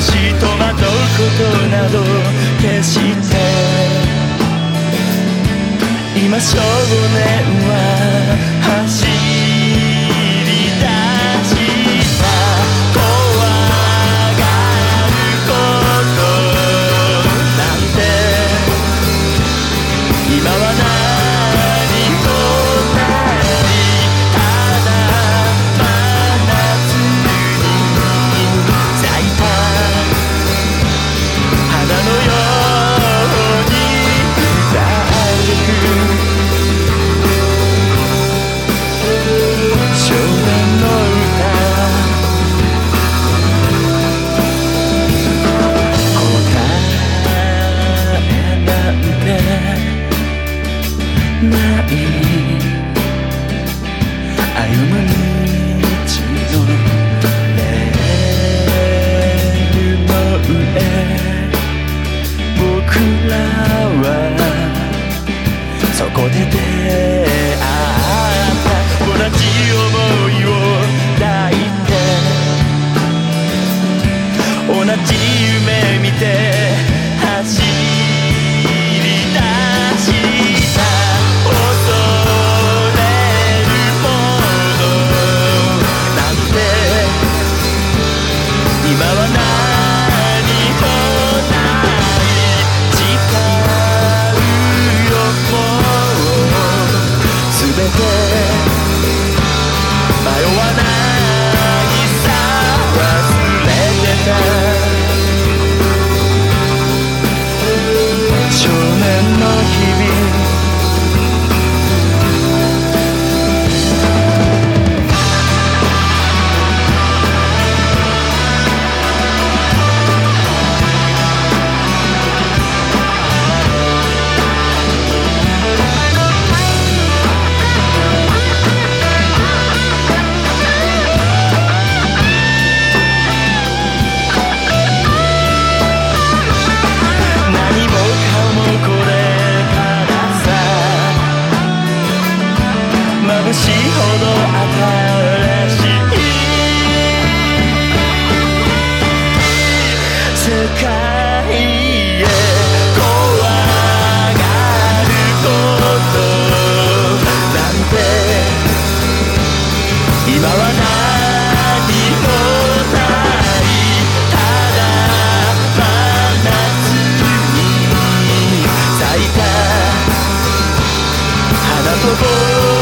し戸惑うことなど決して今少年は走る少年の日 The unstoppable.